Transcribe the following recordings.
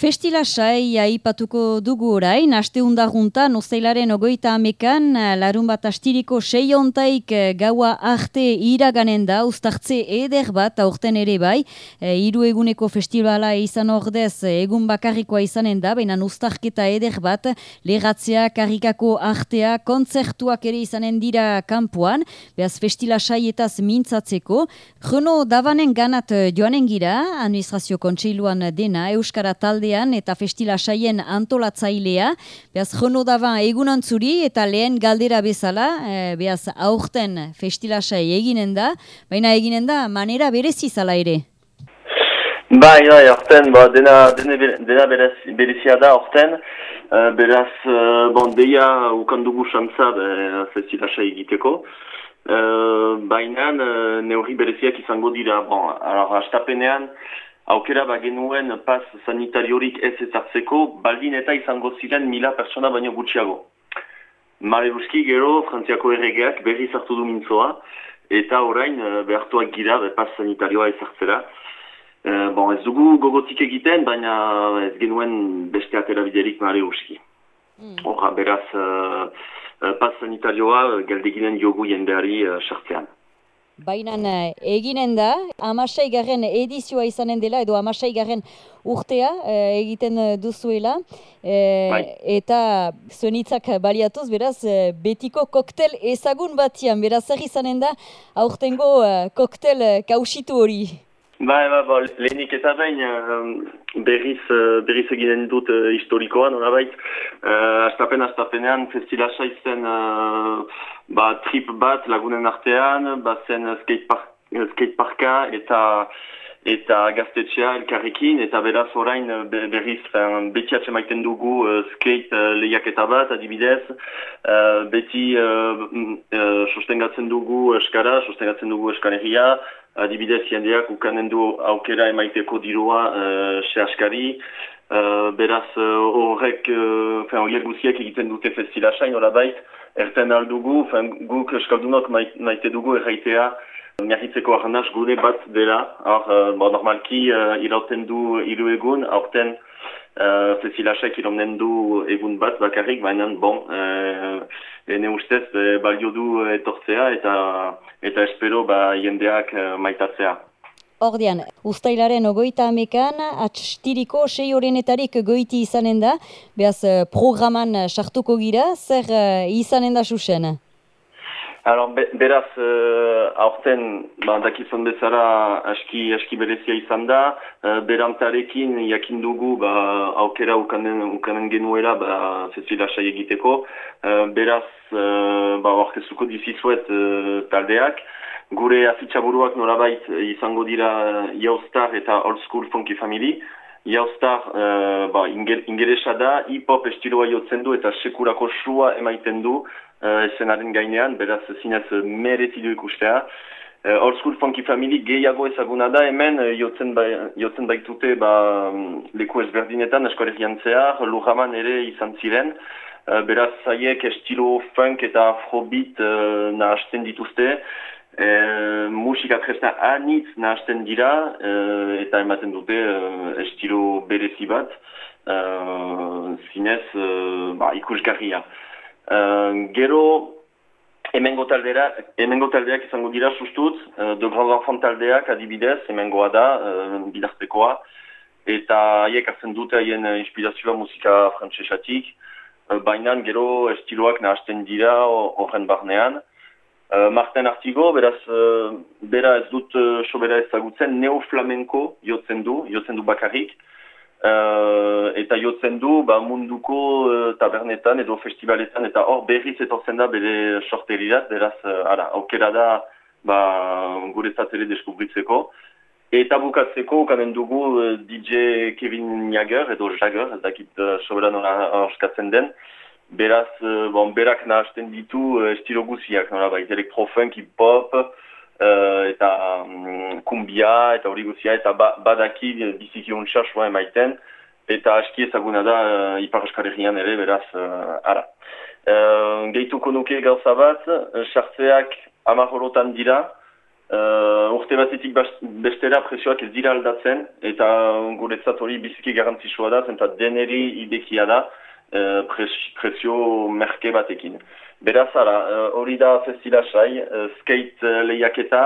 Festila sai aipatuko dugu orain, aste undarrunta nozailaren ogoita amekan, larun bat astiriko sei ontaik eh, gaua arte iraganen da, ustartze eder bat, aurten ere bai, e, iru eguneko festivala izan ordez egun bakarrikoa izanen da, baina ustarketa eder bat, legatzea, karikako artea, kontzertuak ere izanen dira kanpoan, behaz festila saietaz mintzatzeko, Jono Davanen ganat joanen gira, administrazio kontseiluan dena, Euskara talde eta festila saien antolatzailea. Beaz, jono daban egunan zuri eta lehen galdera bezala, e, beaz, aurten festila sai eginen da, baina eginen da manera berezi zala ere. Bai, bai, aurten, ba, dena, dena, dena berezia da aurten, uh, beraz, uh, bon, deia ukandugu xantza festila sai egiteko, uh, baina uh, neurri bereziak izango dira, bon, alor, astapenean, aukera bagenuen pas sanitariorik ez ezartzeko, baldin eta izango ziren mila persona baino gutxiago. Mare gero, frantziako erregeak berri zartu du mintzoa, eta orain eh, behartuak gira pas sanitarioa ezartzera. E, bon, ez dugu gogotik egiten, baina ez genuen beste atera biderik mare uski. Mm. beraz, uh, pas sanitarioa galdeginen jogu jendeari sartzean. Baina eginen da, amasai garen edizioa izanen dela, edo amasai garen urtea eh, egiten eh, duzuela. E, eta zuenitzak baliatuz, beraz, betiko koktel ezagun batian, beraz, zer izanen da, aurtengo koktel kausitu hori. Bai, bai, bai, lehenik eta bain berriz, berriz eginen dut uh, historikoa, nola bait. Uh, astapen, astapenean, festilasa izten ba, trip bat lagunen artean, ba, zen skateparka eta eta gaztetxea elkarrekin, eta beraz orain berriz beti atsemaiten dugu uh, skate uh, lehiaketa bat, adibidez, uh, beti uh, uh, sostengatzen dugu eskara, sostengatzen dugu eskaneria, adibidez jendeak ukanen du aukera emaiteko dirua uh, se askari, Uh, beraz horrek, uh, horiek guziek egiten dute festila sain, bait, erten aldugu, fen, guk eskaldunok maite dugu erraitea miahitzeko arnaz gure bat dela, hor, uh, bo, normalki uh, irauten du hiru egun, aurten uh, fesilasek iromnen du egun bat bakarrik, baina bon, uh, ene ustez balio du etortzea eta eta espero ba, jendeak uh, maitatzea. Ordean, ustailaren ogoita amekan, atstiriko sei horrenetarik goiti izanen da, behaz eh, programan sartuko gira, zer uh, izanen da susen? Alors, be, beraz, uh, aurten, ba, dakizan bezala aski, aski berezia izan da, uh, berantarekin jakin dugu ba, aukera ukanen, ukanen genuela ba, zezila sai egiteko, uh, beraz, uh, ba, orkestuko dizizuet uh, taldeak, gure afitxaburuak nolabait eh, izango dira Yaustar eh, eta Old School Funky Family. Yaustar uh, ba, ingelesa da, hip-hop estiloa jotzen du eta sekurako sua emaiten du uh, esenaren gainean, beraz zinez merezidu ikustea. Uh, Old School Funky Family gehiago ezaguna da, hemen jotzen, bai, jotzen baitute ba, leku ezberdinetan, eskoregian zehar, lujaman ere izan ziren. Uh, beraz zaiek estilo funk eta afrobeat uh, nahazten dituzte, E, musika tresna anitz nahazten dira e, eta ematen dute e, estilo berezi bat e, zinez e, ba, ikusgarria. E, gero emengo, taldera, emengo taldeak izango dira sustut, e, de Grand Enfant taldeak adibidez, emengoa da, e, bidartekoa, eta haiek hartzen dute haien inspirazioa musika frantsesatik, e, baina gero estiloak nahazten dira horren barnean, Uh, Marten Artigo, beraz, uh, bera ez dut uh, sobera ezagutzen, neoflamenko jotzen du, jotzen du bakarrik, uh, eta jotzen du ba, munduko uh, tabernetan edo festivaletan, eta hor berriz etortzen da bere sorterirat, beraz, uh, ara, aukera da ba, gure zatele deskubritzeko. Eta bukatzeko, kanen dugu uh, DJ Kevin Jagger, edo Jagger, ez dakit uh, sobera nola den, beraz, uh, bon, berak nahazten ditu uh, estilo guziak, nola bai, elektrofunk, hip-hop, uh, eta um, kumbia, eta hori guzia, eta ba, badaki biziki untsa soa emaiten, eta aski ezaguna da uh, ipar ere, beraz, uh, ara. Uh, Geituko nuke gauza bat, sartzeak amahorotan dira, Uh, urte batetik bestera presioak ez dira aldatzen, eta guretzat hori biziki garantzisua da, zenta deneri idekia da uh, presio merke batekin. Beraz, uh, hori da festila sai, uh, skate lehiaketa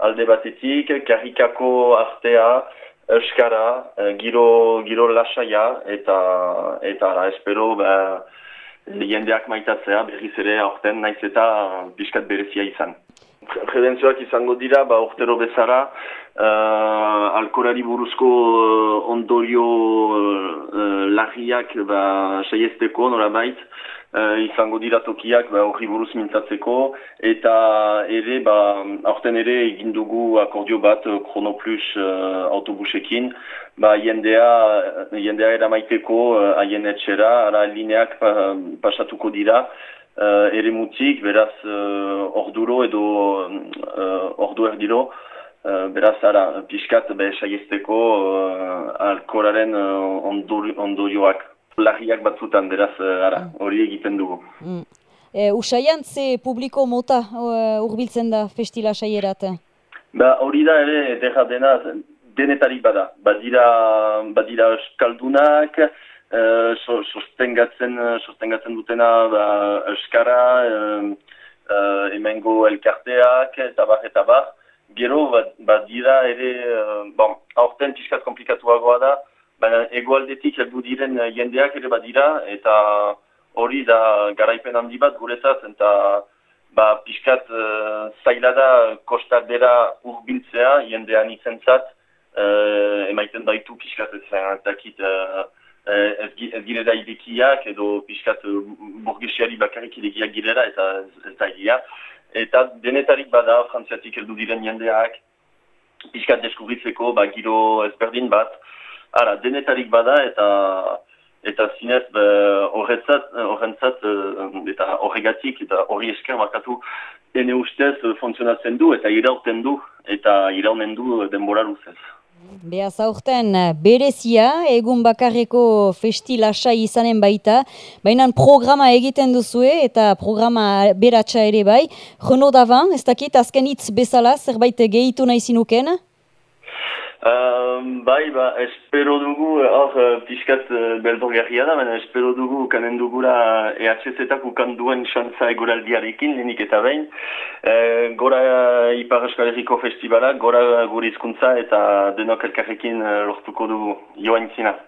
alde batetik, karikako artea, euskara, giro, giro lasaia, eta, eta ara, espero, ba, jendeak maitatzea, berriz ere aurten naiz eta biskat berezia izan prebentzioak izango dira, ba, urtero bezala, uh, alkorari buruzko uh, ondorio uh, larriak ba, saiesteko, nora bait, uh, izango dira tokiak ba, horri buruz mintzatzeko, eta ere, ba, aurten ere egin dugu akordio bat, Chronoplus uh, autobusekin, ba, jendea, jendea eramaiteko haien uh, etxera, ara lineak pa, pasatuko dira, uh, ere mutik, beraz uh, orduro edo uh, ordu erdiro, uh, beraz ara, pixkat be saiesteko uh, alkoraren uh, ondorioak. Lagiak batzutan, beraz, ara, mm. hori egiten dugu. Mm. E, usaian, ze publiko mota hurbiltzen da festila saierat? Ba, hori da ere, derra dena, denetarik bada. Badira, badira eskaldunak, uh, sostengatzen, sostengatzen dutena ba, euskara, uh, emengo elkarteak, eta bar, eta bar. Gero, bat, dira ere, bon, aurten piskat komplikatuagoa da, baina egoaldetik heldu diren jendeak ere bat dira, eta hori da garaipen handi bat guretzat, eta ba, piskat uh, zaila da kostak dira urbiltzea, jendean izentzat, uh, emaiten daitu piskat ez dakit, Eh, ez, ez girela idekiak edo pixkat burgesiari bakarrik idekiak girela eta ez da egia. Eta denetarik bada frantziatik heldu diren jendeak pixkat deskubritzeko ba, giro ezberdin bat. Ara, denetarik bada eta eta zinez horretzat, horrentzat eta horregatik eta horri esker markatu ene ustez funtzionatzen du eta irauten du eta iraunen du denbora luzez. Beaz aurten berezia, egun bakarreko festi lasai izanen baita, baina programa egiten duzue eta programa beratxa ere bai. Jono davan, ez dakit azken hitz bezala zerbait gehitu nahi zinuken? Um, bai, ba, espero dugu, eh, hor, uh, pixkat uh, beldorgarria da, baina espero dugu kanen dugula EHZ-etak ukan duen xantza egoraldiarekin, lehenik eta behin. Uh, gora Ipar Euskal Herriko Festivala, gora gurizkuntza eta denok elkarrekin uh, lortuko dugu joan zina.